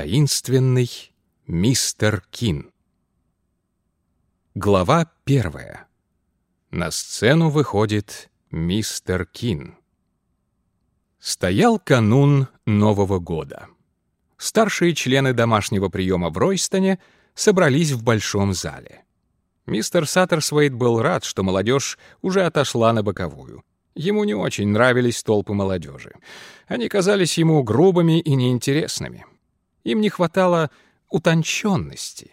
Таинственный мистер Кин. Глава первая. На сцену выходит мистер Кин. Стоял канун Нового года. Старшие члены домашнего приема в Ройстоне собрались в большом зале. Мистер Саттерсвейт был рад, что молодежь уже отошла на боковую. Ему не очень нравились толпы молодежи. Они казались ему грубыми и неинтересными. Им не хватало утонченности.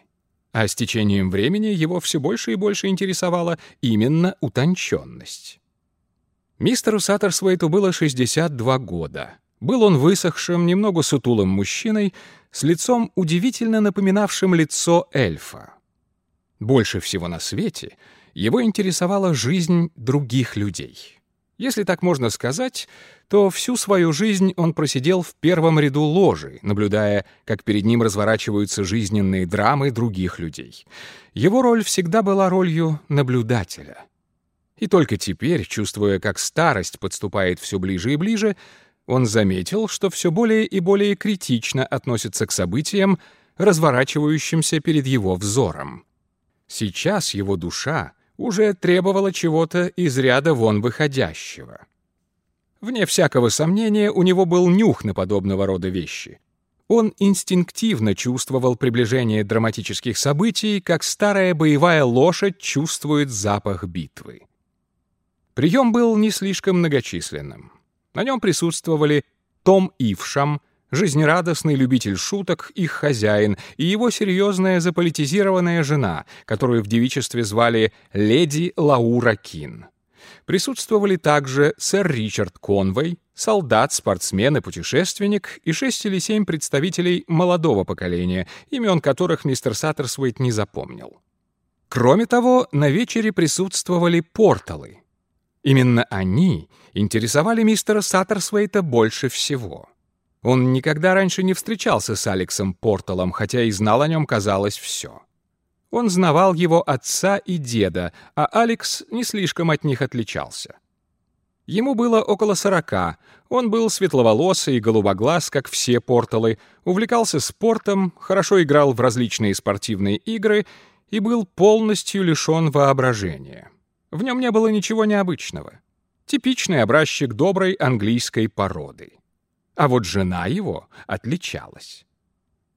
А с течением времени его все больше и больше интересовала именно утонченность. Мистеру Саттерсвейту было 62 года. Был он высохшим, немного сутулым мужчиной, с лицом, удивительно напоминавшим лицо эльфа. Больше всего на свете его интересовала жизнь других людей. Если так можно сказать, то всю свою жизнь он просидел в первом ряду ложи, наблюдая, как перед ним разворачиваются жизненные драмы других людей. Его роль всегда была ролью наблюдателя. И только теперь, чувствуя, как старость подступает все ближе и ближе, он заметил, что все более и более критично относится к событиям, разворачивающимся перед его взором. Сейчас его душа уже требовала чего-то из ряда вон выходящего. Вне всякого сомнения, у него был нюх на подобного рода вещи. Он инстинктивно чувствовал приближение драматических событий, как старая боевая лошадь чувствует запах битвы. Прием был не слишком многочисленным. На нем присутствовали Том Ившам, жизнерадостный любитель шуток, их хозяин, и его серьезная заполитизированная жена, которую в девичестве звали леди Лаура Кин. Присутствовали также сэр Ричард Конвей, солдат, спортсмен и путешественник, и шесть или семь представителей молодого поколения, имен которых мистер Саттерсвейт не запомнил. Кроме того, на вечере присутствовали порталы. Именно они интересовали мистера Саттерсвейта больше всего — он никогда раньше не встречался с Алексом Порталом, хотя и знал о нем, казалось, все. Он знавал его отца и деда, а Алекс не слишком от них отличался. Ему было около сорока, он был светловолосый и голубоглаз, как все порталы, увлекался спортом, хорошо играл в различные спортивные игры и был полностью лишен воображения. В нем не было ничего необычного. Типичный образчик доброй английской породы. А вот жена его отличалась.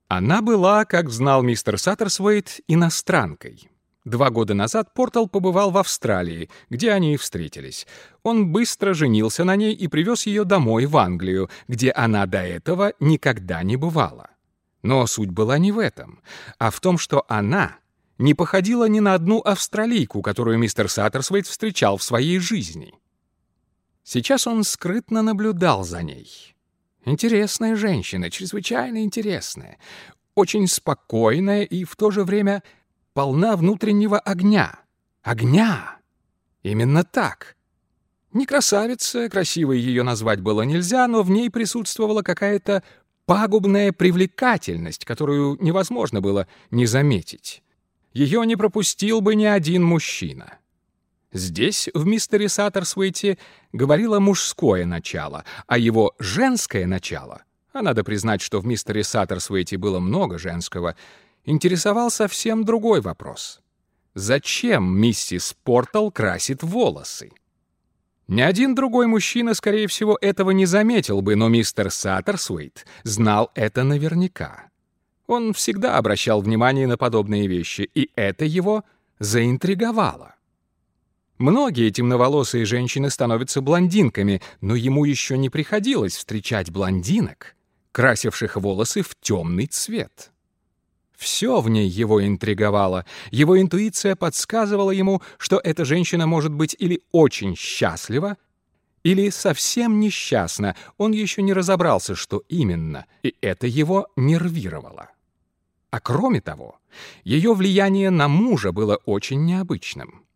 Она была, как знал мистер Саттерсвейт, иностранкой. Два года назад Портал побывал в Австралии, где они и встретились. Он быстро женился на ней и привез ее домой, в Англию, где она до этого никогда не бывала. Но суть была не в этом, а в том, что она не походила ни на одну австралийку, которую мистер Саттерсвейт встречал в своей жизни. Сейчас он скрытно наблюдал за ней. Интересная женщина, чрезвычайно интересная, очень спокойная и в то же время полна внутреннего огня. Огня! Именно так. Не красавица, красивой ее назвать было нельзя, но в ней присутствовала какая-то пагубная привлекательность, которую невозможно было не заметить. Ее не пропустил бы ни один мужчина. Здесь, в мистере Саттерсуэйте, говорило мужское начало, а его женское начало, а надо признать, что в мистере Саттерсуэйте было много женского, интересовал совсем другой вопрос. Зачем миссис Портал красит волосы? Ни один другой мужчина, скорее всего, этого не заметил бы, но мистер Саттерсуэйт знал это наверняка. Он всегда обращал внимание на подобные вещи, и это его заинтриговало. Многие темноволосые женщины становятся блондинками, но ему еще не приходилось встречать блондинок, красивших волосы в темный цвет. Все в ней его интриговало. Его интуиция подсказывала ему, что эта женщина может быть или очень счастлива, или совсем несчастна. Он еще не разобрался, что именно, и это его нервировало. А кроме того, ее влияние на мужа было очень необычным.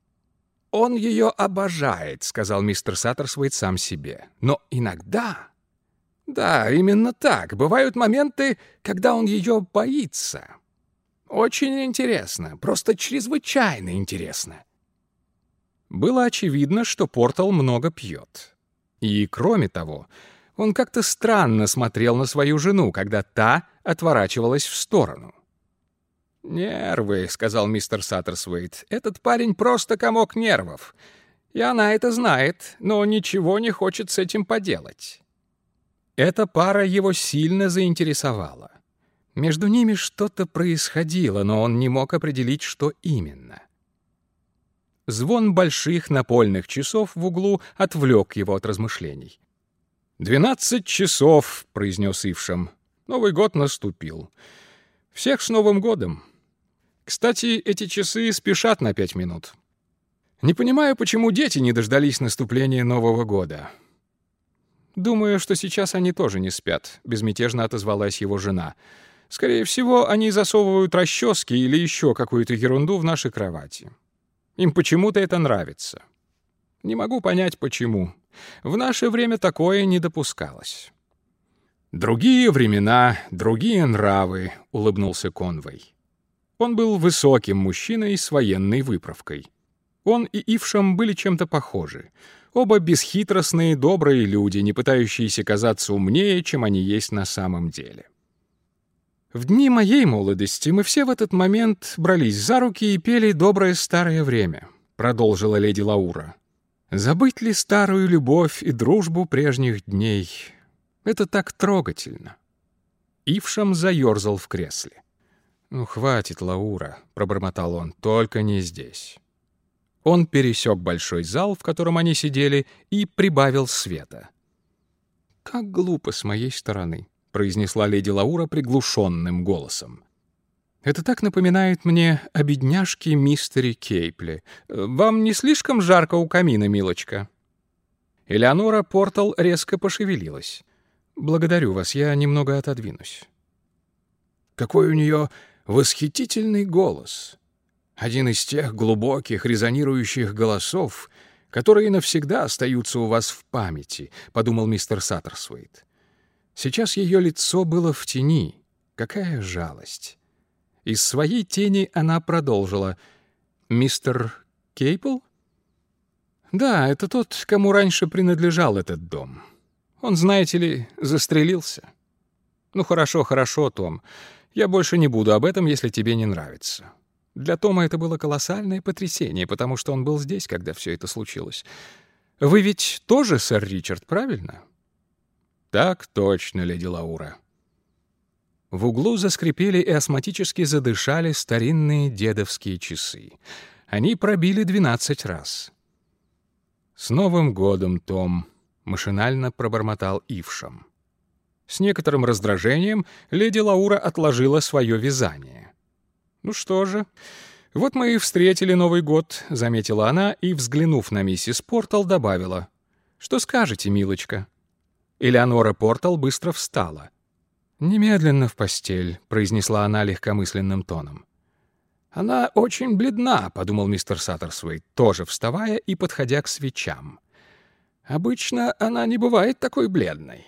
«Он ее обожает», — сказал мистер Саттерсвейт сам себе. «Но иногда...» «Да, именно так. Бывают моменты, когда он ее боится. Очень интересно, просто чрезвычайно интересно». Было очевидно, что Портал много пьет. И, кроме того, он как-то странно смотрел на свою жену, когда та отворачивалась в сторону. «Нервы», — сказал мистер Саттерсвейт. «Этот парень просто комок нервов. И она это знает, но ничего не хочет с этим поделать». Эта пара его сильно заинтересовала. Между ними что-то происходило, но он не мог определить, что именно. Звон больших напольных часов в углу отвлек его от размышлений. «Двенадцать часов», — произнес Ившем. «Новый год наступил. Всех с Новым годом. Кстати, эти часы спешат на пять минут. Не понимаю, почему дети не дождались наступления Нового года. Думаю, что сейчас они тоже не спят», — безмятежно отозвалась его жена. «Скорее всего, они засовывают расчески или еще какую-то ерунду в наши кровати. Им почему-то это нравится. Не могу понять, почему. В наше время такое не допускалось». «Другие времена, другие нравы», — улыбнулся Конвой. Он был высоким мужчиной с военной выправкой. Он и Ившам были чем-то похожи — Оба бесхитростные, добрые люди, не пытающиеся казаться умнее, чем они есть на самом деле. В дни моей молодости мы все в этот момент брались за руки и пели «Доброе старое время», — продолжила леди Лаура. «Забыть ли старую любовь и дружбу прежних дней? Это так трогательно». Ившам заерзал в кресле. «Ну, хватит, Лаура», — пробормотал он, — «только не здесь». Он пересек большой зал, в котором они сидели, и прибавил света. «Как глупо с моей стороны», — произнесла леди Лаура приглушенным голосом. «Это так напоминает мне о бедняжке мистере Кейпле. Вам не слишком жарко у камина, милочка?» Элеонора Портал резко пошевелилась. «Благодарю вас, я немного отодвинусь». «Какой у нее восхитительный голос!» Один из тех глубоких, резонирующих голосов, которые навсегда остаются у вас в памяти, — подумал мистер Саттерсвейт. Сейчас ее лицо было в тени. Какая жалость! Из своей тени она продолжила. «Мистер Кейпл?» «Да, это тот, кому раньше принадлежал этот дом. Он, знаете ли, застрелился». «Ну хорошо, хорошо, Том. Я больше не буду об этом, если тебе не нравится. Для Тома это было колоссальное потрясение, потому что он был здесь, когда все это случилось. Вы ведь тоже сэр Ричард, правильно? Так точно, леди Лаура. В углу заскрипели и астматически задышали старинные дедовские часы. Они пробили двенадцать раз. «С Новым годом, Том!» — машинально пробормотал Ившам. С некоторым раздражением леди Лаура отложила свое вязание. «Ну что же, вот мы и встретили Новый год», — заметила она и, взглянув на миссис Портал, добавила. «Что скажете, милочка?» Элеонора Портал быстро встала. «Немедленно в постель», — произнесла она легкомысленным тоном. «Она очень бледна», — подумал мистер Саттерсвейт, тоже вставая и подходя к свечам. «Обычно она не бывает такой бледной».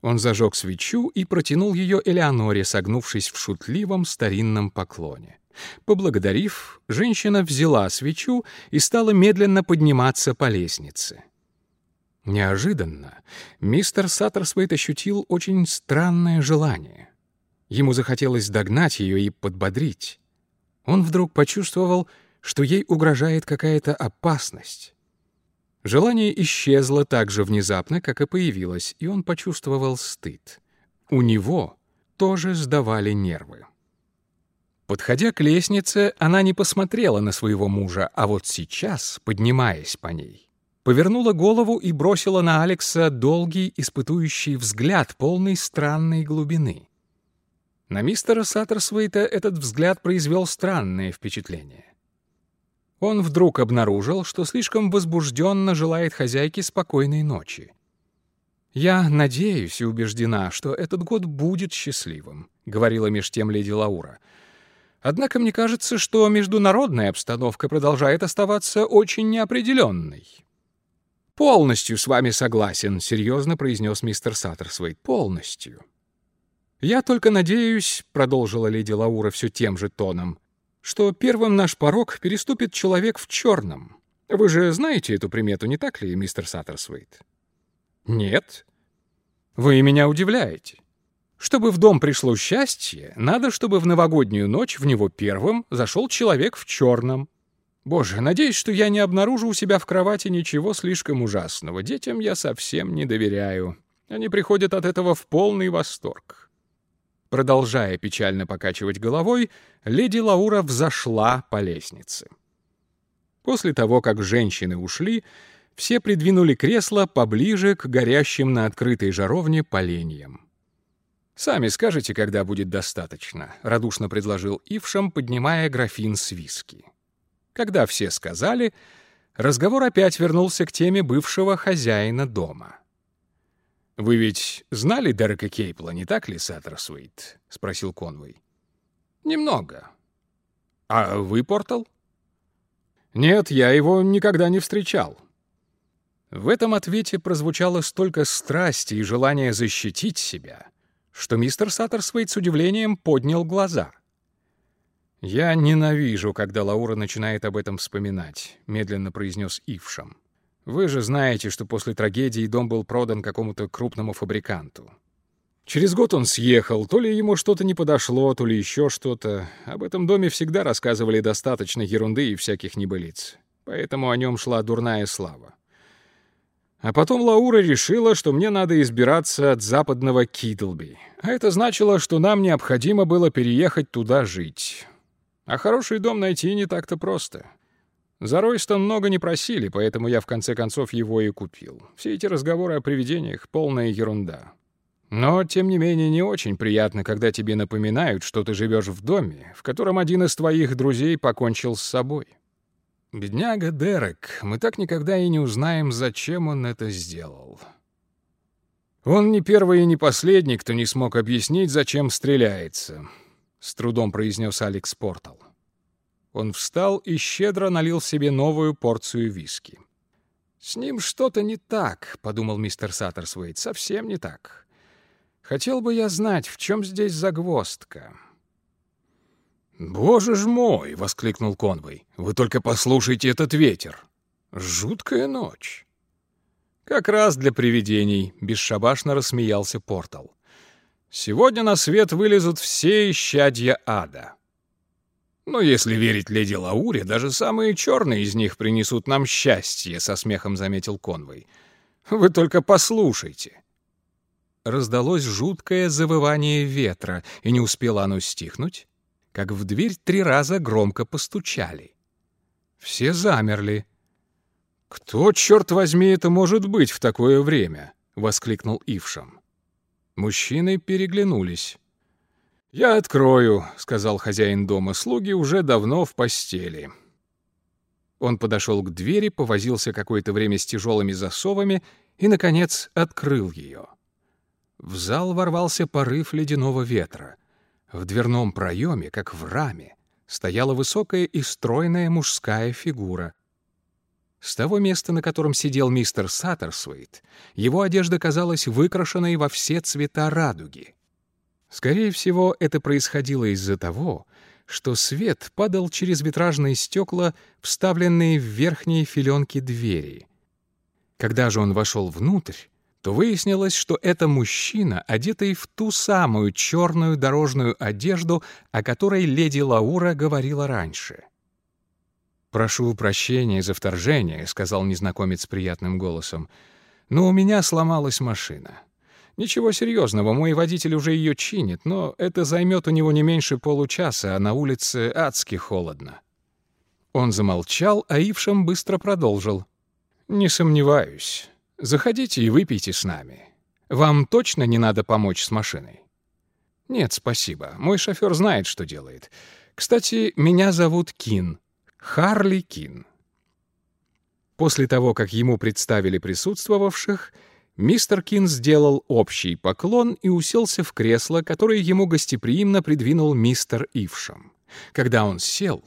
Он зажег свечу и протянул ее Элеоноре, согнувшись в шутливом старинном поклоне. Поблагодарив, женщина взяла свечу и стала медленно подниматься по лестнице. Неожиданно мистер Саттерсвейт ощутил очень странное желание. Ему захотелось догнать ее и подбодрить. Он вдруг почувствовал, что ей угрожает какая-то опасность. Желание исчезло так же внезапно, как и появилось, и он почувствовал стыд. У него тоже сдавали нервы. Подходя к лестнице, она не посмотрела на своего мужа, а вот сейчас, поднимаясь по ней, повернула голову и бросила на Алекса долгий испытующий взгляд, полный странной глубины. На мистера Саттерсвейта этот взгляд произвел странное впечатление он вдруг обнаружил, что слишком возбужденно желает хозяйке спокойной ночи. «Я надеюсь и убеждена, что этот год будет счастливым», — говорила меж тем леди Лаура. «Однако мне кажется, что международная обстановка продолжает оставаться очень неопределенной». «Полностью с вами согласен», — серьезно произнес мистер Саттерсвейт. «Полностью». «Я только надеюсь», — продолжила леди Лаура все тем же тоном, что первым наш порог переступит человек в черном. Вы же знаете эту примету, не так ли, мистер Саттерсвейт? Нет. Вы меня удивляете. Чтобы в дом пришло счастье, надо, чтобы в новогоднюю ночь в него первым зашел человек в черном. Боже, надеюсь, что я не обнаружу у себя в кровати ничего слишком ужасного. Детям я совсем не доверяю. Они приходят от этого в полный восторг. Продолжая печально покачивать головой, леди Лаура взошла по лестнице. После того, как женщины ушли, все придвинули кресло поближе к горящим на открытой жаровне поленьям. «Сами скажете, когда будет достаточно», — радушно предложил Ившам, поднимая графин с виски. Когда все сказали, разговор опять вернулся к теме бывшего хозяина дома. «Вы ведь знали Дерека Кейпла, не так ли, Саттерсуит?» — спросил Конвей. «Немного. А вы, Портал?» «Нет, я его никогда не встречал». В этом ответе прозвучало столько страсти и желания защитить себя, что мистер Саттерсвейт с удивлением поднял глаза. «Я ненавижу, когда Лаура начинает об этом вспоминать», — медленно произнес Ившам. «Вы же знаете, что после трагедии дом был продан какому-то крупному фабриканту. Через год он съехал, то ли ему что-то не подошло, то ли еще что-то. Об этом доме всегда рассказывали достаточно ерунды и всяких небылиц. Поэтому о нем шла дурная слава. А потом Лаура решила, что мне надо избираться от западного Кидлби. А это значило, что нам необходимо было переехать туда жить. А хороший дом найти не так-то просто. За Ройстон много не просили, поэтому я в конце концов его и купил. Все эти разговоры о привидениях — полная ерунда. Но, тем не менее, не очень приятно, когда тебе напоминают, что ты живешь в доме, в котором один из твоих друзей покончил с собой. Бедняга Дерек, мы так никогда и не узнаем, зачем он это сделал. Он не первый и не последний, кто не смог объяснить, зачем стреляется. — с трудом произнес Алекс Портал. Он встал и щедро налил себе новую порцию виски. «С ним что-то не так», — подумал мистер Саттерсвейт, — «совсем не так. Хотел бы я знать, в чем здесь загвоздка». «Боже ж мой!» — воскликнул Конвой. «Вы только послушайте этот ветер! Жуткая ночь!» «Как раз для привидений», — бесшабашно рассмеялся Портал. Сегодня на свет вылезут все исчадья ада. Но если верить леди Лауре, даже самые черные из них принесут нам счастье, со смехом заметил Конвой. Вы только послушайте. Раздалось жуткое завывание ветра, и не успело оно стихнуть, как в дверь три раза громко постучали. Все замерли. «Кто, черт возьми, это может быть в такое время?» — воскликнул Ившам. Мужчины переглянулись. «Я открою», — сказал хозяин дома. «Слуги уже давно в постели». Он подошел к двери, повозился какое-то время с тяжелыми засовами и, наконец, открыл ее. В зал ворвался порыв ледяного ветра. В дверном проеме, как в раме, стояла высокая и стройная мужская фигура. С того места, на котором сидел мистер Саттерсвейт, его одежда казалась выкрашенной во все цвета радуги. Скорее всего, это происходило из-за того, что свет падал через витражные стекла, вставленные в верхние филенки двери. Когда же он вошел внутрь, то выяснилось, что это мужчина, одетый в ту самую черную дорожную одежду, о которой леди Лаура говорила раньше — «Прошу прощения за вторжение», — сказал незнакомец приятным голосом. «Но у меня сломалась машина. Ничего серьезного, мой водитель уже ее чинит, но это займет у него не меньше получаса, а на улице адски холодно». Он замолчал, а Ившем быстро продолжил. «Не сомневаюсь. Заходите и выпейте с нами. Вам точно не надо помочь с машиной?» «Нет, спасибо. Мой шофер знает, что делает. Кстати, меня зовут Кин». Харли Кин. После того, как ему представили присутствовавших, мистер Кин сделал общий поклон и уселся в кресло, которое ему гостеприимно придвинул мистер Ившам. Когда он сел,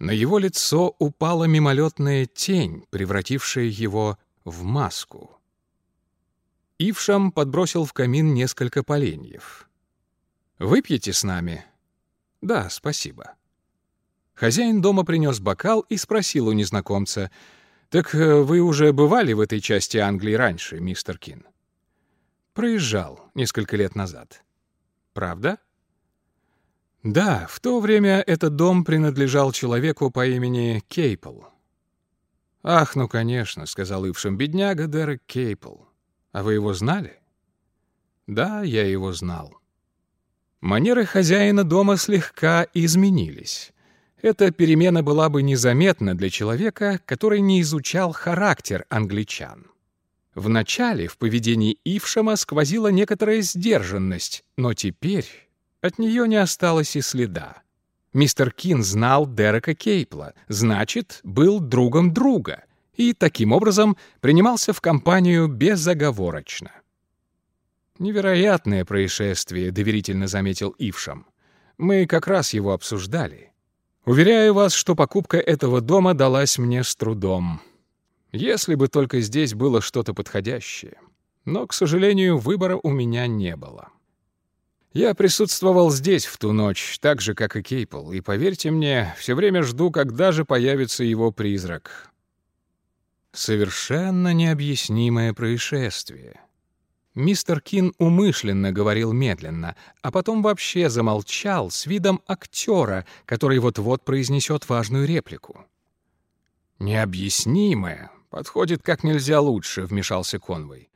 на его лицо упала мимолетная тень, превратившая его в маску. Ившам подбросил в камин несколько поленьев. «Выпьете с нами?» «Да, спасибо». Хозяин дома принес бокал и спросил у незнакомца, «Так э, вы уже бывали в этой части Англии раньше, мистер Кин?» «Проезжал несколько лет назад». правда? Да, в то время этот дом принадлежал человеку по имени Кейпл. «Ах, ну, конечно», — сказал Ившим бедняга Дерек Кейпл. «А вы его знали?» «Да, я его знал». Манеры хозяина дома слегка изменились. Эта перемена была бы незаметна для человека, который не изучал характер англичан. Вначале в поведении Ившама сквозила некоторая сдержанность, но теперь от нее не осталось и следа. Мистер Кин знал Дерека Кейпла, значит, был другом друга, и таким образом принимался в компанию безоговорочно. «Невероятное происшествие», — доверительно заметил Ившам. «Мы как раз его обсуждали. Уверяю вас, что покупка этого дома далась мне с трудом. Если бы только здесь было что-то подходящее. Но, к сожалению, выбора у меня не было. Я присутствовал здесь в ту ночь, так же, как и Кейпл, и, поверьте мне, все время жду, когда же появится его призрак. Совершенно необъяснимое происшествие. Мистер Кин умышленно говорил медленно, а потом вообще замолчал с видом актера, который вот-вот произнесет важную реплику. «Необъяснимое подходит как нельзя лучше», — вмешался Конвой.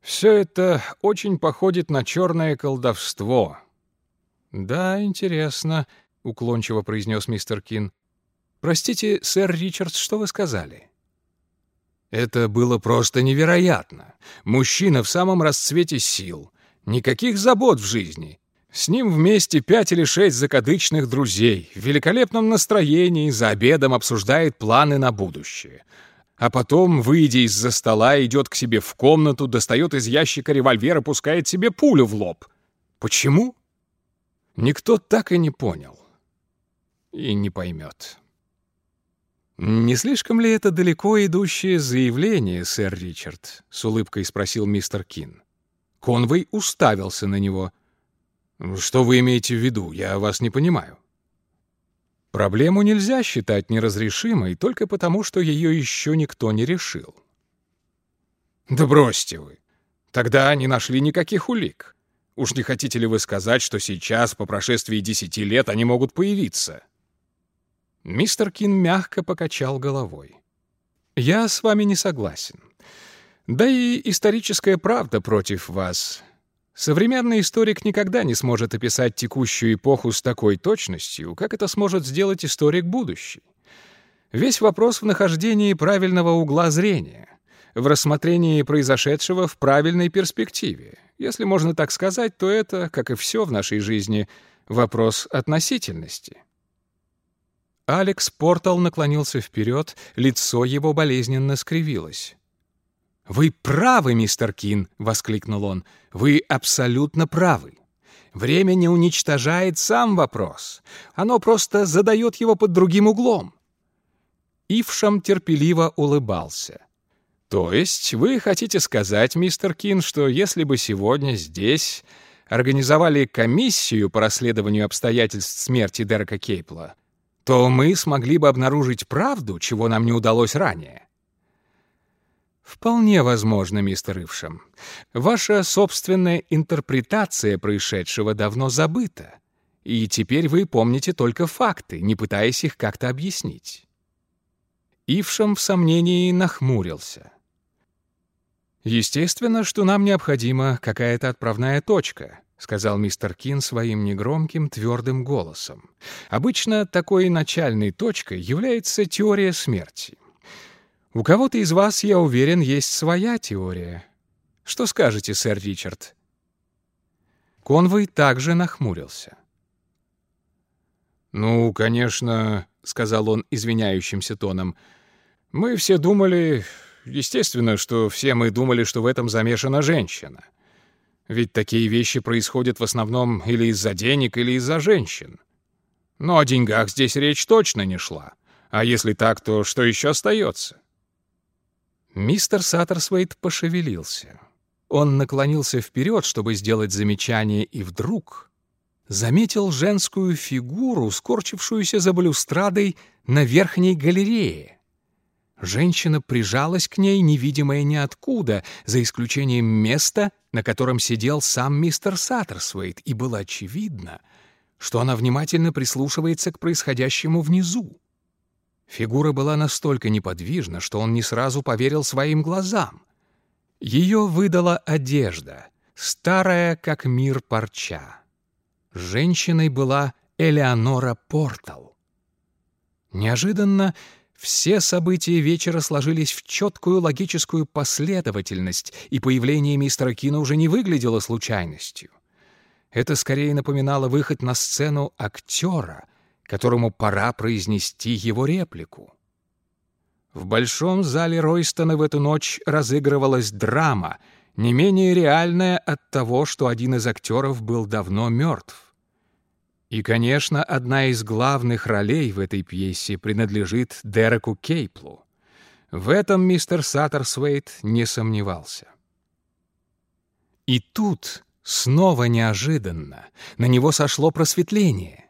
«Все это очень походит на черное колдовство». «Да, интересно», — уклончиво произнес мистер Кин. «Простите, сэр Ричардс, что вы сказали?» Это было просто невероятно. Мужчина в самом расцвете сил. Никаких забот в жизни. С ним вместе пять или шесть закадычных друзей. В великолепном настроении за обедом обсуждает планы на будущее. А потом, выйдя из-за стола, идет к себе в комнату, достает из ящика револьвер и пускает себе пулю в лоб. Почему? Никто так и не понял. И не поймет. «Не слишком ли это далеко идущее заявление, сэр Ричард?» — с улыбкой спросил мистер Кин. Конвей уставился на него. «Что вы имеете в виду? Я вас не понимаю». Проблему нельзя считать неразрешимой только потому, что ее еще никто не решил. «Да бросьте вы! Тогда не нашли никаких улик. Уж не хотите ли вы сказать, что сейчас, по прошествии десяти лет, они могут появиться?» Мистер Кин мягко покачал головой. «Я с вами не согласен. Да и историческая правда против вас. Современный историк никогда не сможет описать текущую эпоху с такой точностью, как это сможет сделать историк будущий. Весь вопрос в нахождении правильного угла зрения, в рассмотрении произошедшего в правильной перспективе. Если можно так сказать, то это, как и все в нашей жизни, вопрос относительности». Алекс Портал наклонился вперед, лицо его болезненно скривилось. «Вы правы, мистер Кин!» — воскликнул он. «Вы абсолютно правы. Время не уничтожает сам вопрос. Оно просто задает его под другим углом». Ившам терпеливо улыбался. «То есть вы хотите сказать, мистер Кин, что если бы сегодня здесь организовали комиссию по расследованию обстоятельств смерти Дерека Кейпла, то мы смогли бы обнаружить правду, чего нам не удалось ранее. Вполне возможно, мистер Ившем. Ваша собственная интерпретация происшедшего давно забыта, и теперь вы помните только факты, не пытаясь их как-то объяснить. Ившем в сомнении нахмурился. Естественно, что нам необходима какая-то отправная точка, — сказал мистер Кин своим негромким, твердым голосом. «Обычно такой начальной точкой является теория смерти. У кого-то из вас, я уверен, есть своя теория. Что скажете, сэр Ричард?» Конвой также нахмурился. «Ну, конечно», — сказал он извиняющимся тоном, — «мы все думали, естественно, что все мы думали, что в этом замешана женщина». Ведь такие вещи происходят в основном или из-за денег, или из-за женщин. Но о деньгах здесь речь точно не шла. А если так, то что еще остается? Мистер Саттерсвейт пошевелился. Он наклонился вперед, чтобы сделать замечание, и вдруг заметил женскую фигуру, скорчившуюся за балюстрадой на верхней галерее. Женщина прижалась к ней, невидимая ниоткуда, за исключением места, на котором сидел сам мистер Саттерсвейт, и было очевидно, что она внимательно прислушивается к происходящему внизу. Фигура была настолько неподвижна, что он не сразу поверил своим глазам. Ее выдала одежда, старая, как мир парча. Женщиной была Элеонора Портал. Неожиданно все события вечера сложились в четкую логическую последовательность, и появление мистера Кина уже не выглядело случайностью. Это скорее напоминало выход на сцену актера, которому пора произнести его реплику. В большом зале Ройстона в эту ночь разыгрывалась драма, не менее реальная от того, что один из актеров был давно мертв. И, конечно, одна из главных ролей в этой пьесе принадлежит Дереку Кейплу. В этом мистер Саттерсвейт не сомневался. И тут, снова неожиданно, на него сошло просветление.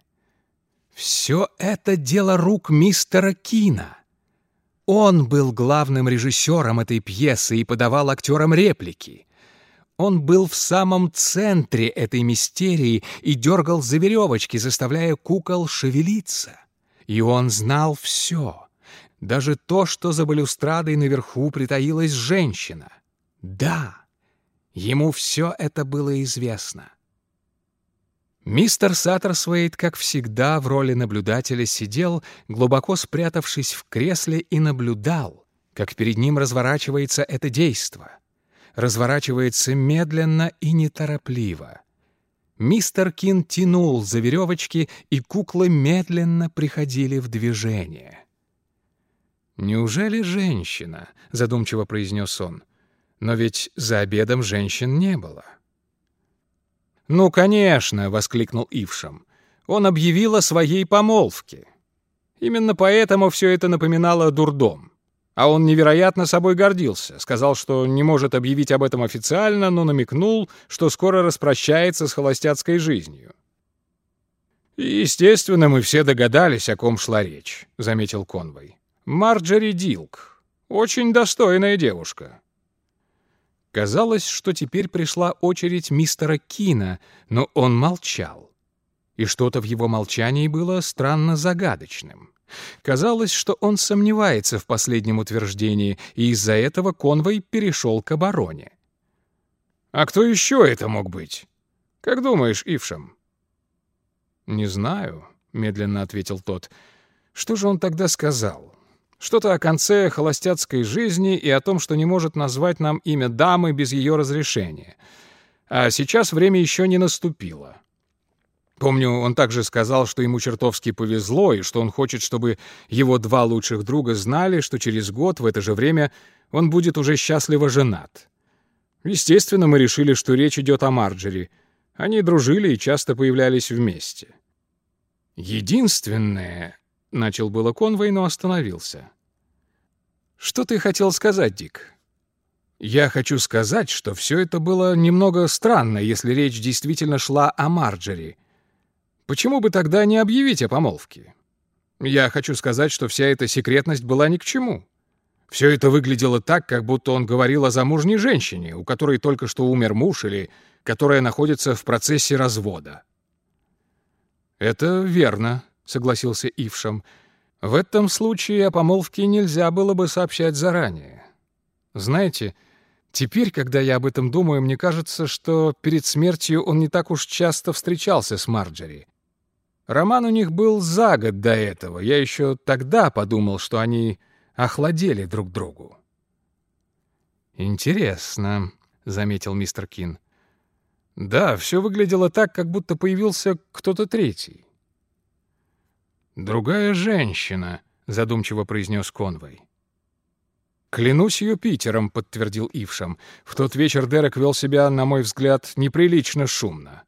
Все это дело рук мистера Кина. Он был главным режиссером этой пьесы и подавал актерам реплики. Он был в самом центре этой мистерии и дергал за веревочки, заставляя кукол шевелиться. И он знал все. Даже то, что за балюстрадой наверху притаилась женщина. Да, ему все это было известно. Мистер Саттерсвейт, как всегда, в роли наблюдателя сидел, глубоко спрятавшись в кресле, и наблюдал, как перед ним разворачивается это действо — разворачивается медленно и неторопливо. Мистер Кин тянул за веревочки, и куклы медленно приходили в движение. «Неужели женщина?» — задумчиво произнес он. «Но ведь за обедом женщин не было». «Ну, конечно!» — воскликнул Ившам. «Он объявил о своей помолвке. Именно поэтому все это напоминало дурдом. А он невероятно собой гордился, сказал, что не может объявить об этом официально, но намекнул, что скоро распрощается с холостяцкой жизнью. «Естественно, мы все догадались, о ком шла речь», — заметил Конвой. «Марджери Дилк. Очень достойная девушка». Казалось, что теперь пришла очередь мистера Кина, но он молчал. И что-то в его молчании было странно загадочным. Казалось, что он сомневается в последнем утверждении, и из-за этого конвой перешел к обороне. «А кто еще это мог быть? Как думаешь, Ившам?» «Не знаю», — медленно ответил тот. «Что же он тогда сказал? Что-то о конце холостяцкой жизни и о том, что не может назвать нам имя дамы без ее разрешения. А сейчас время еще не наступило. Помню, он также сказал, что ему чертовски повезло, и что он хочет, чтобы его два лучших друга знали, что через год в это же время он будет уже счастливо женат. Естественно, мы решили, что речь идет о Марджери. Они дружили и часто появлялись вместе. «Единственное...» — начал было Конвей, но остановился. «Что ты хотел сказать, Дик?» «Я хочу сказать, что все это было немного странно, если речь действительно шла о Марджери». Почему бы тогда не объявить о помолвке? Я хочу сказать, что вся эта секретность была ни к чему. Все это выглядело так, как будто он говорил о замужней женщине, у которой только что умер муж или которая находится в процессе развода. «Это верно», — согласился Ившам. «В этом случае о помолвке нельзя было бы сообщать заранее. Знаете, теперь, когда я об этом думаю, мне кажется, что перед смертью он не так уж часто встречался с Марджери. Роман у них был за год до этого. Я еще тогда подумал, что они охладели друг другу. «Интересно», — заметил мистер Кин. «Да, все выглядело так, как будто появился кто-то третий». «Другая женщина», — задумчиво произнес Конвой. «Клянусь Юпитером», — подтвердил Ившам. «В тот вечер Дерек вел себя, на мой взгляд, неприлично шумно.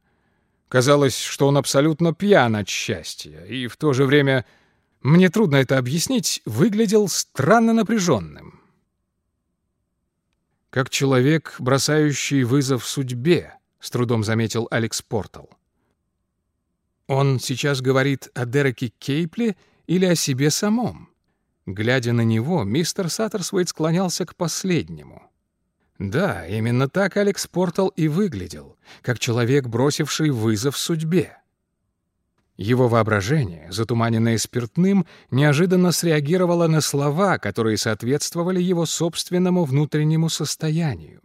Казалось, что он абсолютно пьян от счастья, и в то же время, мне трудно это объяснить, выглядел странно напряженным. «Как человек, бросающий вызов судьбе», — с трудом заметил Алекс Портал. «Он сейчас говорит о Дереке Кейпле или о себе самом?» Глядя на него, мистер Саттерсвейт склонялся к последнему. Да, именно так Алекс Портал и выглядел, как человек, бросивший вызов судьбе. Его воображение, затуманенное спиртным, неожиданно среагировало на слова, которые соответствовали его собственному внутреннему состоянию.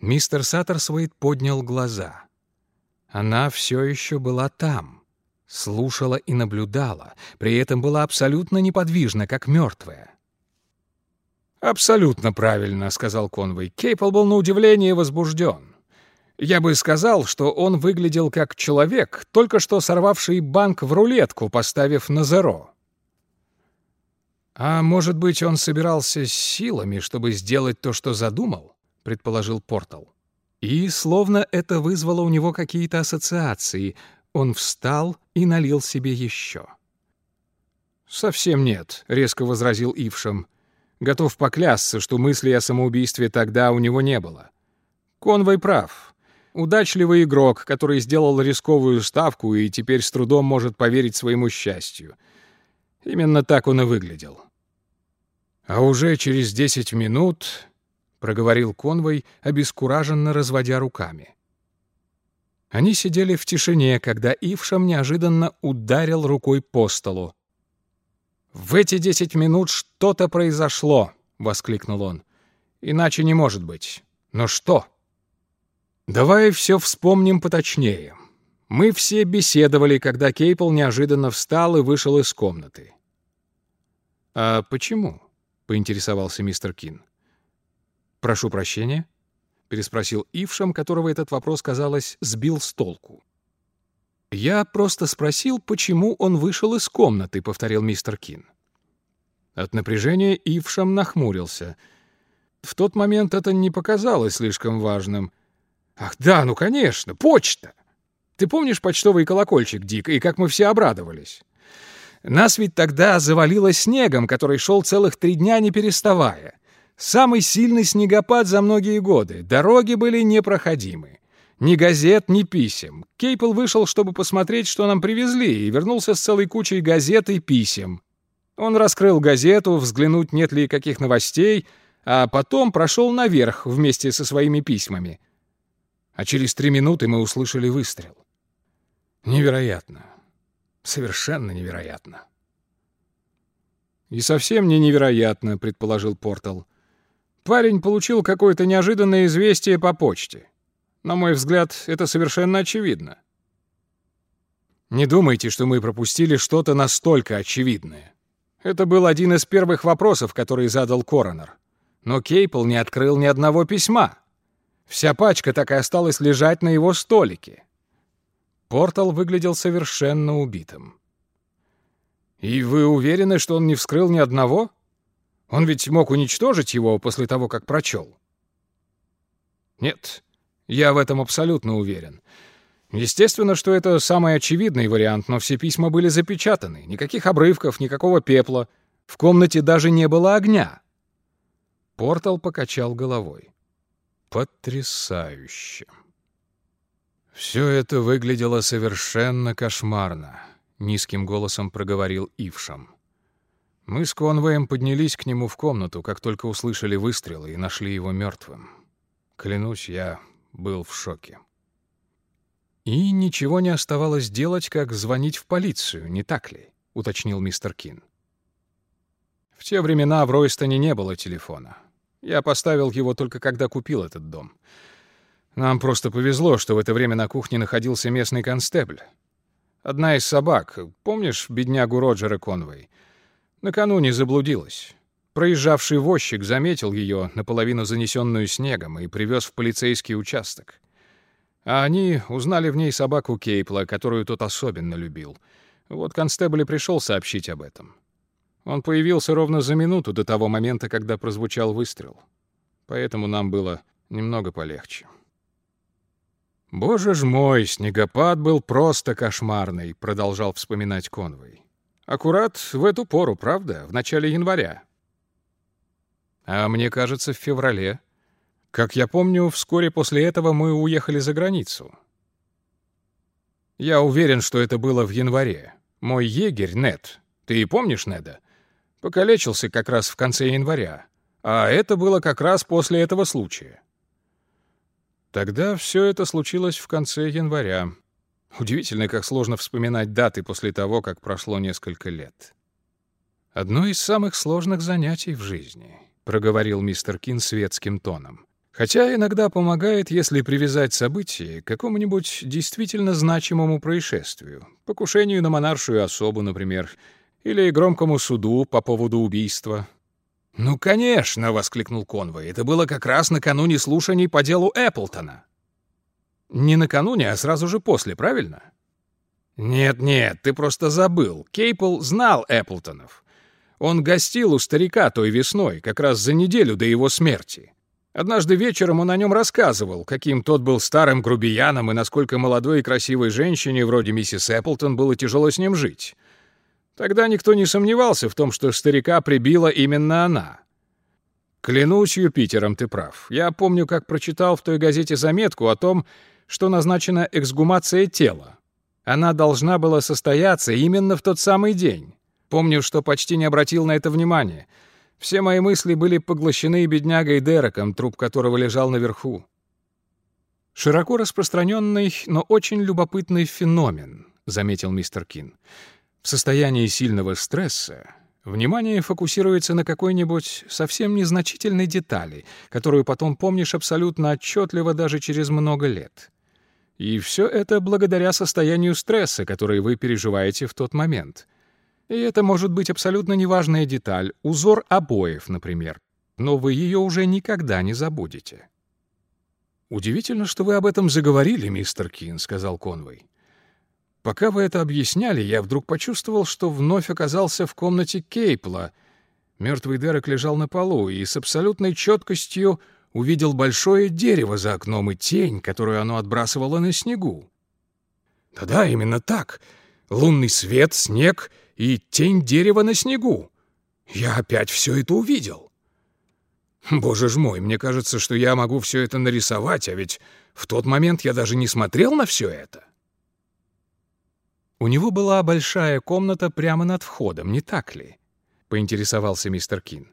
Мистер Саттерсвейт поднял глаза. Она все еще была там, слушала и наблюдала, при этом была абсолютно неподвижна, как мертвая. «Абсолютно правильно», — сказал Конвей. Кейпл был на удивление возбужден. Я бы сказал, что он выглядел как человек, только что сорвавший банк в рулетку, поставив на зеро. «А может быть, он собирался силами, чтобы сделать то, что задумал?» — предположил Портал. И, словно это вызвало у него какие-то ассоциации, он встал и налил себе еще. «Совсем нет», — резко возразил Ившем. Готов поклясться, что мысли о самоубийстве тогда у него не было. Конвой прав. Удачливый игрок, который сделал рисковую ставку и теперь с трудом может поверить своему счастью. Именно так он и выглядел. А уже через десять минут, — проговорил Конвой, обескураженно разводя руками. Они сидели в тишине, когда Ившам неожиданно ударил рукой по столу. «В эти десять минут что-то произошло!» — воскликнул он. «Иначе не может быть. Но что?» «Давай все вспомним поточнее. Мы все беседовали, когда Кейпл неожиданно встал и вышел из комнаты». «А почему?» — поинтересовался мистер Кин. «Прошу прощения?» — переспросил Ившам, которого этот вопрос, казалось, сбил с толку. «Я просто спросил, почему он вышел из комнаты», — повторил мистер Кин. От напряжения Ившам нахмурился. В тот момент это не показалось слишком важным. «Ах да, ну конечно, почта! Ты помнишь почтовый колокольчик, Дик, и как мы все обрадовались? Нас ведь тогда завалило снегом, который шел целых три дня, не переставая. Самый сильный снегопад за многие годы. Дороги были непроходимы. Ни газет, ни писем. Кейпл вышел, чтобы посмотреть, что нам привезли, и вернулся с целой кучей газет и писем. Он раскрыл газету, взглянуть, нет ли каких новостей, а потом прошел наверх вместе со своими письмами. А через три минуты мы услышали выстрел. Невероятно. Совершенно невероятно. «И совсем не невероятно», — предположил Портал. «Парень получил какое-то неожиданное известие по почте. На мой взгляд, это совершенно очевидно. Не думайте, что мы пропустили что-то настолько очевидное. Это был один из первых вопросов, который задал коронер. Но Кейпл не открыл ни одного письма. Вся пачка так и осталась лежать на его столике. Портал выглядел совершенно убитым. «И вы уверены, что он не вскрыл ни одного? Он ведь мог уничтожить его после того, как прочел?» «Нет, я в этом абсолютно уверен. Естественно, что это самый очевидный вариант, но все письма были запечатаны. Никаких обрывков, никакого пепла. В комнате даже не было огня. Портал покачал головой. Потрясающе. Все это выглядело совершенно кошмарно, низким голосом проговорил Ившам. Мы с Конвоем поднялись к нему в комнату, как только услышали выстрелы и нашли его мертвым. Клянусь, я был в шоке. И ничего не оставалось делать, как звонить в полицию, не так ли? уточнил мистер Кин. В те времена в Ройстоне не было телефона. Я поставил его только когда купил этот дом. Нам просто повезло, что в это время на кухне находился местный констебль. Одна из собак, помнишь беднягу Роджера Конвей, накануне заблудилась. Проезжавший возчик заметил ее, наполовину занесенную снегом, и привез в полицейский участок. А они узнали в ней собаку Кейпла, которую тот особенно любил. Вот констебль и пришел сообщить об этом. Он появился ровно за минуту до того момента, когда прозвучал выстрел. Поэтому нам было немного полегче. «Боже ж мой, снегопад был просто кошмарный», — продолжал вспоминать Конвой. «Аккурат в эту пору, правда? В начале января. А мне кажется, в феврале. Как я помню, вскоре после этого мы уехали за границу. Я уверен, что это было в январе. Мой егерь, Нет, Ты помнишь Неда? Покалечился как раз в конце января, а это было как раз после этого случая. Тогда все это случилось в конце января. Удивительно, как сложно вспоминать даты после того, как прошло несколько лет. «Одно из самых сложных занятий в жизни», — проговорил мистер Кин светским тоном. «Хотя иногда помогает, если привязать событие к какому-нибудь действительно значимому происшествию, покушению на монаршую особу, например, или громкому суду по поводу убийства». «Ну, конечно!» — воскликнул Конвой. «Это было как раз накануне слушаний по делу Эпплтона». «Не накануне, а сразу же после, правильно?» «Нет-нет, ты просто забыл. Кейпл знал Эпплтонов. Он гостил у старика той весной, как раз за неделю до его смерти. Однажды вечером он о нем рассказывал, каким тот был старым грубияном и насколько молодой и красивой женщине, вроде миссис Эпплтон, было тяжело с ним жить. Тогда никто не сомневался в том, что старика прибила именно она. Клянусь Юпитером, ты прав. Я помню, как прочитал в той газете заметку о том, что назначена эксгумация тела. Она должна была состояться именно в тот самый день. Помню, что почти не обратил на это внимания. Все мои мысли были поглощены беднягой Дереком, труп которого лежал наверху. «Широко распространенный, но очень любопытный феномен», — заметил мистер Кин. «В состоянии сильного стресса внимание фокусируется на какой-нибудь совсем незначительной детали, которую потом помнишь абсолютно отчетливо даже через много лет. И все это благодаря состоянию стресса, который вы переживаете в тот момент. И это может быть абсолютно неважная деталь, узор обоев, например. Но вы ее уже никогда не забудете. «Удивительно, что вы об этом заговорили, мистер Кин», — сказал Конвей. «Пока вы это объясняли, я вдруг почувствовал, что вновь оказался в комнате Кейпла. Мертвый Дерек лежал на полу и с абсолютной четкостью увидел большое дерево за окном и тень, которую оно отбрасывало на снегу. Да-да, именно так. Лунный свет, снег и тень дерева на снегу. Я опять все это увидел. Боже ж мой, мне кажется, что я могу все это нарисовать, а ведь в тот момент я даже не смотрел на все это. У него была большая комната прямо над входом, не так ли? Поинтересовался мистер Кин.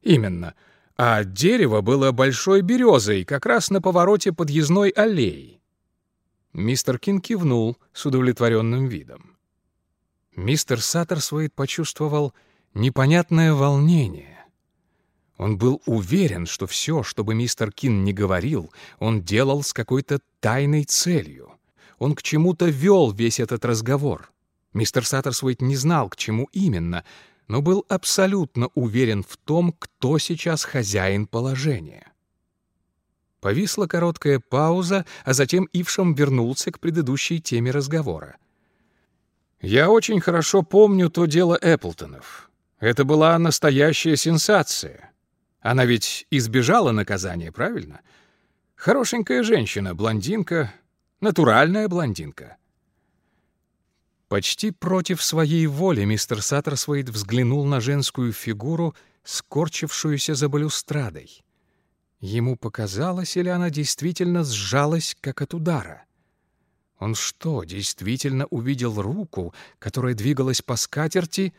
Именно. А дерево было большой березой, как раз на повороте подъездной аллеи. Мистер Кин кивнул с удовлетворенным видом мистер Саттерсвейд почувствовал непонятное волнение. Он был уверен, что все, что бы мистер Кин не говорил, он делал с какой-то тайной целью. Он к чему-то вел весь этот разговор. Мистер Саттерсвейд не знал, к чему именно, но был абсолютно уверен в том, кто сейчас хозяин положения. Повисла короткая пауза, а затем Ившам вернулся к предыдущей теме разговора — я очень хорошо помню то дело Эпплтонов. Это была настоящая сенсация. Она ведь избежала наказания, правильно? Хорошенькая женщина, блондинка, натуральная блондинка. Почти против своей воли мистер Саттерсвейд взглянул на женскую фигуру, скорчившуюся за балюстрадой. Ему показалось, или она действительно сжалась, как от удара. Он что, действительно увидел руку, которая двигалась по скатерти,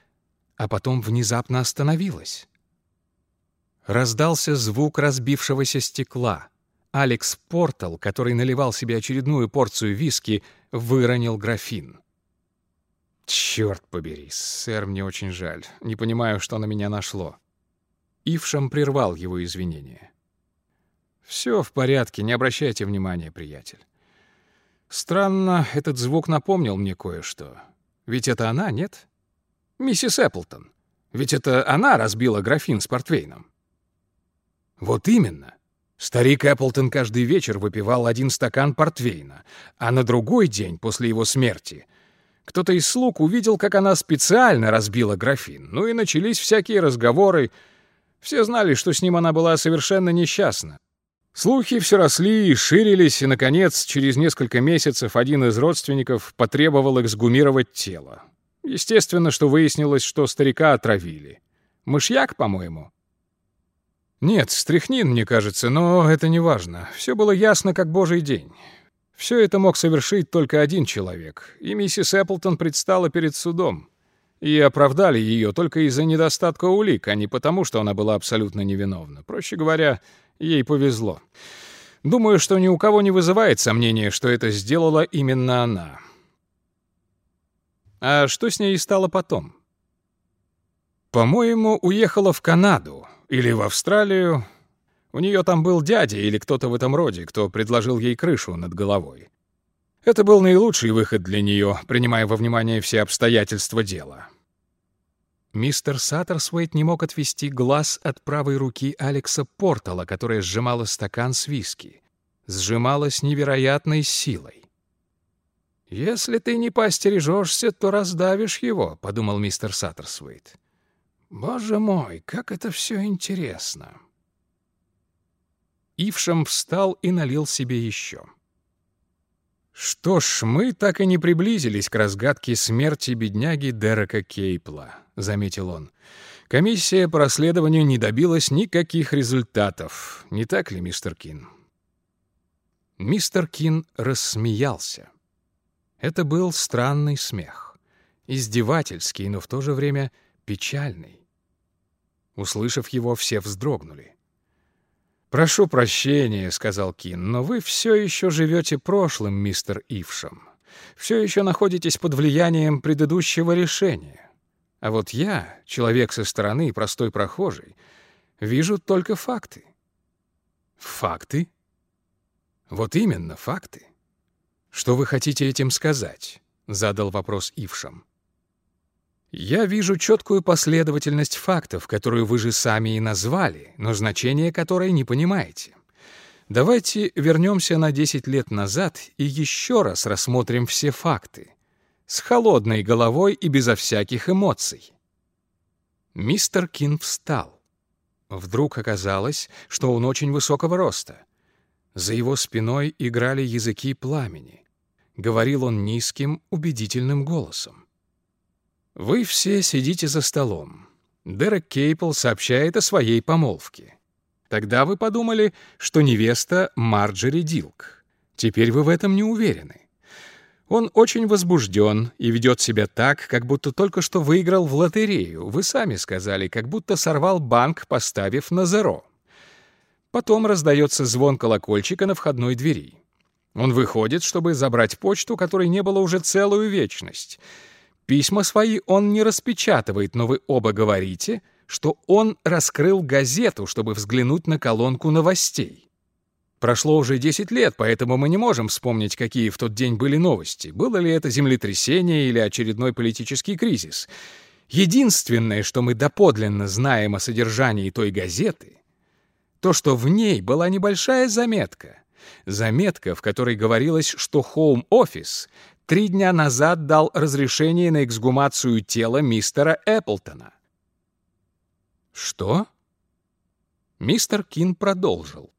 а потом внезапно остановилась? Раздался звук разбившегося стекла. Алекс Портал, который наливал себе очередную порцию виски, выронил графин. «Черт побери, сэр, мне очень жаль. Не понимаю, что на меня нашло». Ившам прервал его извинения. «Все в порядке, не обращайте внимания, приятель. Странно, этот звук напомнил мне кое-что. Ведь это она, нет? Миссис Эпплтон. Ведь это она разбила графин с портвейном. Вот именно. Старик Эпплтон каждый вечер выпивал один стакан портвейна, а на другой день после его смерти кто-то из слуг увидел, как она специально разбила графин. Ну и начались всякие разговоры. Все знали, что с ним она была совершенно несчастна. Слухи все росли и ширились, и, наконец, через несколько месяцев один из родственников потребовал эксгумировать тело. Естественно, что выяснилось, что старика отравили. Мышьяк, по-моему? Нет, стряхнин, мне кажется, но это не важно. Все было ясно, как божий день. Все это мог совершить только один человек, и миссис Эпплтон предстала перед судом. и оправдали ее только из-за недостатка улик, а не потому, что она была абсолютно невиновна. Проще говоря, ей повезло. Думаю, что ни у кого не вызывает сомнения, что это сделала именно она. А что с ней стало потом? По-моему, уехала в Канаду или в Австралию. У нее там был дядя или кто-то в этом роде, кто предложил ей крышу над головой. Это был наилучший выход для нее, принимая во внимание все обстоятельства дела. Мистер Саттерсвейт не мог отвести глаз от правой руки Алекса Портала, которая сжимала стакан с виски. Сжимала с невероятной силой. «Если ты не постережешься, то раздавишь его», — подумал мистер Саттерсвейт. «Боже мой, как это все интересно!» Ившем встал и налил себе еще. Что ж, мы так и не приблизились к разгадке смерти бедняги Дерека Кейпла, заметил он. Комиссия по расследованию не добилась никаких результатов, не так ли, мистер Кин? Мистер Кин рассмеялся. Это был странный смех, издевательский, но в то же время печальный. Услышав его, все вздрогнули. «Прошу прощения», — сказал Кин, — «но вы все еще живете прошлым, мистер Ившем. Все еще находитесь под влиянием предыдущего решения. А вот я, человек со стороны, простой прохожий, вижу только факты». «Факты?» «Вот именно, факты. Что вы хотите этим сказать?» — задал вопрос Ившем. Я вижу четкую последовательность фактов, которую вы же сами и назвали, но значение которой не понимаете. Давайте вернемся на 10 лет назад и еще раз рассмотрим все факты. С холодной головой и безо всяких эмоций. Мистер Кин встал. Вдруг оказалось, что он очень высокого роста. За его спиной играли языки пламени. Говорил он низким, убедительным голосом. Вы все сидите за столом. Дерек Кейпл сообщает о своей помолвке. Тогда вы подумали, что невеста Марджери Дилк. Теперь вы в этом не уверены. Он очень возбужден и ведет себя так, как будто только что выиграл в лотерею. Вы сами сказали, как будто сорвал банк, поставив на зеро. Потом раздается звон колокольчика на входной двери. Он выходит, чтобы забрать почту, которой не было уже целую вечность — Письма свои он не распечатывает, но вы оба говорите, что он раскрыл газету, чтобы взглянуть на колонку новостей. Прошло уже 10 лет, поэтому мы не можем вспомнить, какие в тот день были новости. Было ли это землетрясение или очередной политический кризис. Единственное, что мы доподлинно знаем о содержании той газеты, то, что в ней была небольшая заметка. Заметка, в которой говорилось, что Home Office три дня назад дал разрешение на эксгумацию тела мистера Эпплтона. Что? Мистер Кин продолжил.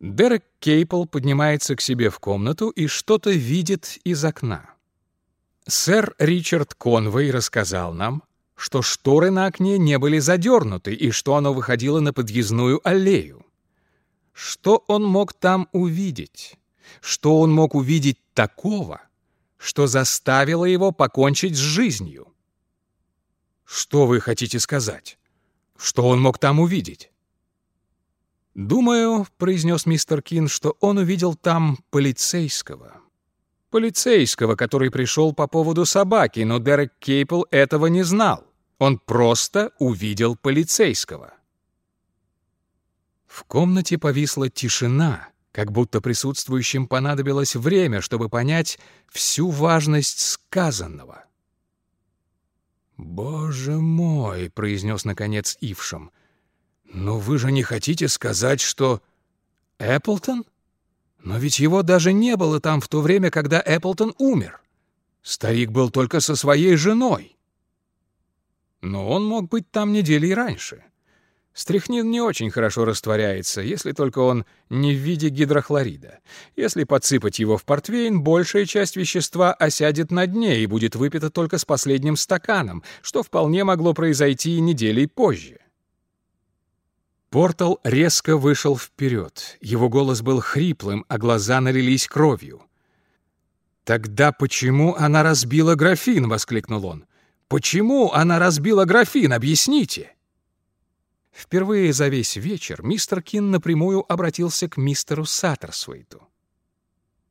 Дерек Кейпл поднимается к себе в комнату и что-то видит из окна. Сэр Ричард Конвей рассказал нам, что шторы на окне не были задернуты и что оно выходило на подъездную аллею. Что он мог там увидеть? Что он мог увидеть такого, что заставило его покончить с жизнью. Что вы хотите сказать? Что он мог там увидеть? «Думаю», — произнес мистер Кин, — «что он увидел там полицейского». Полицейского, который пришел по поводу собаки, но Дерек Кейпл этого не знал. Он просто увидел полицейского. В комнате повисла тишина, как будто присутствующим понадобилось время, чтобы понять всю важность сказанного. «Боже мой!» — произнес наконец Ившем. «Но вы же не хотите сказать, что...» «Эпплтон? Но ведь его даже не было там в то время, когда Эпплтон умер. Старик был только со своей женой. Но он мог быть там недели и раньше. Стрихнин не очень хорошо растворяется, если только он не в виде гидрохлорида. Если подсыпать его в портвейн, большая часть вещества осядет на дне и будет выпита только с последним стаканом, что вполне могло произойти и неделей позже. Портал резко вышел вперед. Его голос был хриплым, а глаза налились кровью. «Тогда почему она разбила графин?» — воскликнул он. Почему она разбила графин, объясните?» Впервые за весь вечер мистер Кин напрямую обратился к мистеру Саттерсвейту.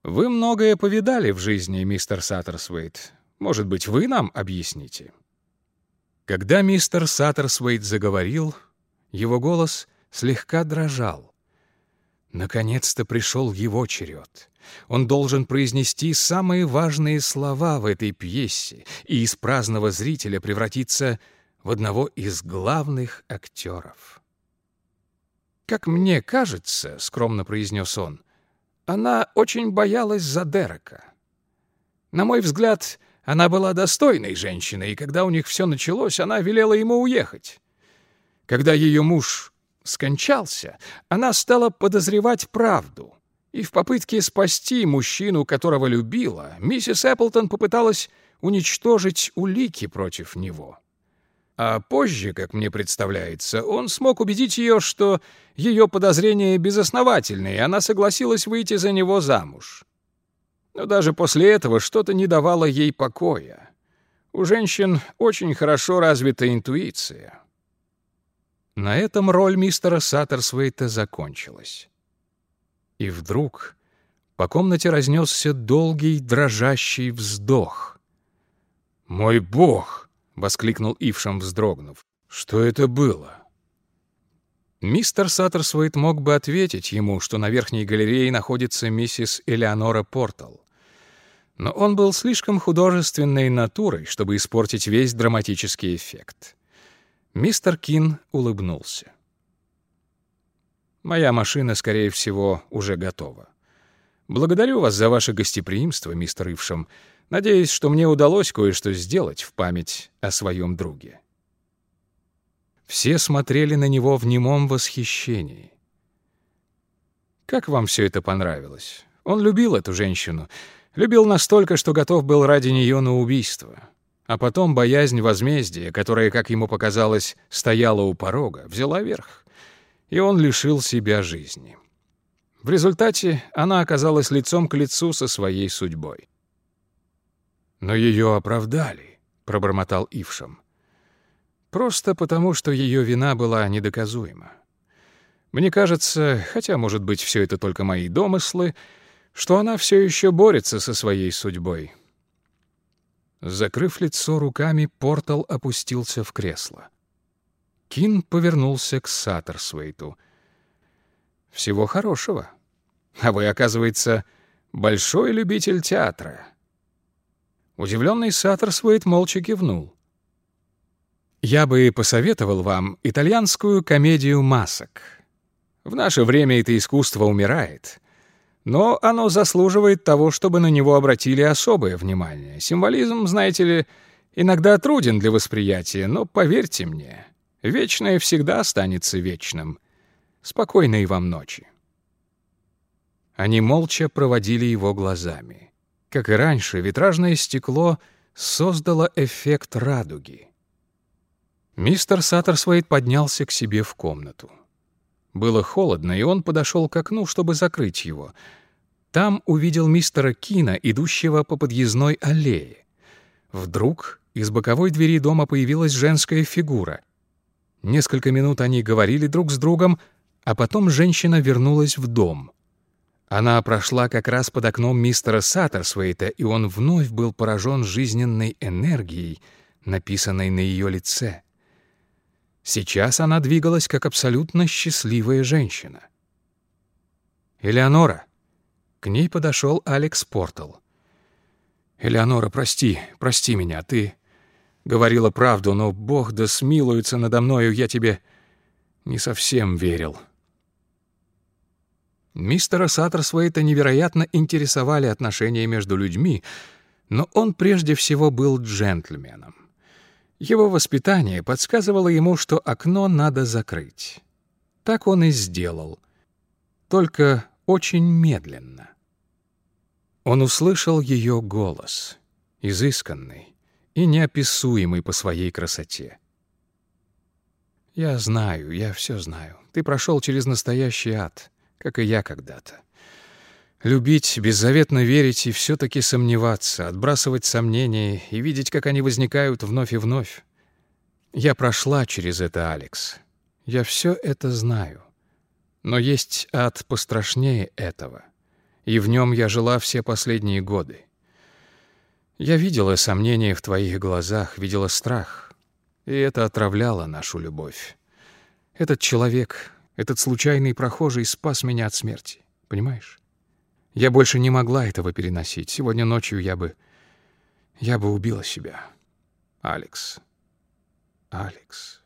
«Вы многое повидали в жизни, мистер Саттерсвейт. Может быть, вы нам объясните?» Когда мистер Саттерсвейт заговорил, его голос слегка дрожал. Наконец-то пришел его черед. Он должен произнести самые важные слова в этой пьесе и из праздного зрителя превратиться в одного из главных актеров. «Как мне кажется», — скромно произнес он, — «она очень боялась за Дерека. На мой взгляд, она была достойной женщиной, и когда у них все началось, она велела ему уехать. Когда ее муж скончался, она стала подозревать правду, и в попытке спасти мужчину, которого любила, миссис Эпплтон попыталась уничтожить улики против него. А позже, как мне представляется, он смог убедить ее, что ее подозрения безосновательны, и она согласилась выйти за него замуж. Но даже после этого что-то не давало ей покоя. У женщин очень хорошо развита интуиция. На этом роль мистера Саттерсвейта закончилась. И вдруг по комнате разнесся долгий дрожащий вздох. «Мой бог!» — воскликнул Ившам, вздрогнув. «Что это было?» Мистер Саттерсвейт мог бы ответить ему, что на верхней галерее находится миссис Элеонора Портал. Но он был слишком художественной натурой, чтобы испортить весь драматический эффект. Мистер Кин улыбнулся. «Моя машина, скорее всего, уже готова. Благодарю вас за ваше гостеприимство, мистер Ившам, надеясь, что мне удалось кое-что сделать в память о своем друге. Все смотрели на него в немом восхищении. Как вам все это понравилось? Он любил эту женщину, любил настолько, что готов был ради нее на убийство. А потом боязнь возмездия, которая, как ему показалось, стояла у порога, взяла верх, и он лишил себя жизни. В результате она оказалась лицом к лицу со своей судьбой. «Но ее оправдали», — пробормотал Ившам. «Просто потому, что ее вина была недоказуема. Мне кажется, хотя, может быть, все это только мои домыслы, что она все еще борется со своей судьбой». Закрыв лицо руками, Портал опустился в кресло. Кин повернулся к Саттерсвейту. «Всего хорошего. А вы, оказывается, большой любитель театра». Удивленный Саттерсвейт молча кивнул. «Я бы посоветовал вам итальянскую комедию масок. В наше время это искусство умирает, но оно заслуживает того, чтобы на него обратили особое внимание. Символизм, знаете ли, иногда труден для восприятия, но поверьте мне, вечное всегда останется вечным. Спокойной вам ночи». Они молча проводили его глазами. Как и раньше, витражное стекло создало эффект радуги. Мистер Саттерсвейт поднялся к себе в комнату. Было холодно, и он подошел к окну, чтобы закрыть его. Там увидел мистера Кина, идущего по подъездной аллее. Вдруг из боковой двери дома появилась женская фигура. Несколько минут они говорили друг с другом, а потом женщина вернулась в дом — она прошла как раз под окном мистера Саттерсвейта, и он вновь был поражен жизненной энергией, написанной на ее лице. Сейчас она двигалась как абсолютно счастливая женщина. «Элеонора!» К ней подошел Алекс Портал. «Элеонора, прости, прости меня, ты говорила правду, но Бог да смилуется надо мною, я тебе не совсем верил». Мистера Саттерсвейта невероятно интересовали отношения между людьми, но он прежде всего был джентльменом. Его воспитание подсказывало ему, что окно надо закрыть. Так он и сделал, только очень медленно. Он услышал ее голос, изысканный и неописуемый по своей красоте. «Я знаю, я все знаю. Ты прошел через настоящий ад как и я когда-то. Любить, беззаветно верить и все-таки сомневаться, отбрасывать сомнения и видеть, как они возникают вновь и вновь. Я прошла через это, Алекс. Я все это знаю. Но есть ад пострашнее этого. И в нем я жила все последние годы. Я видела сомнения в твоих глазах, видела страх. И это отравляло нашу любовь. Этот человек, этот случайный прохожий спас меня от смерти. Понимаешь? Я больше не могла этого переносить. Сегодня ночью я бы... Я бы убила себя. Алекс. Алекс.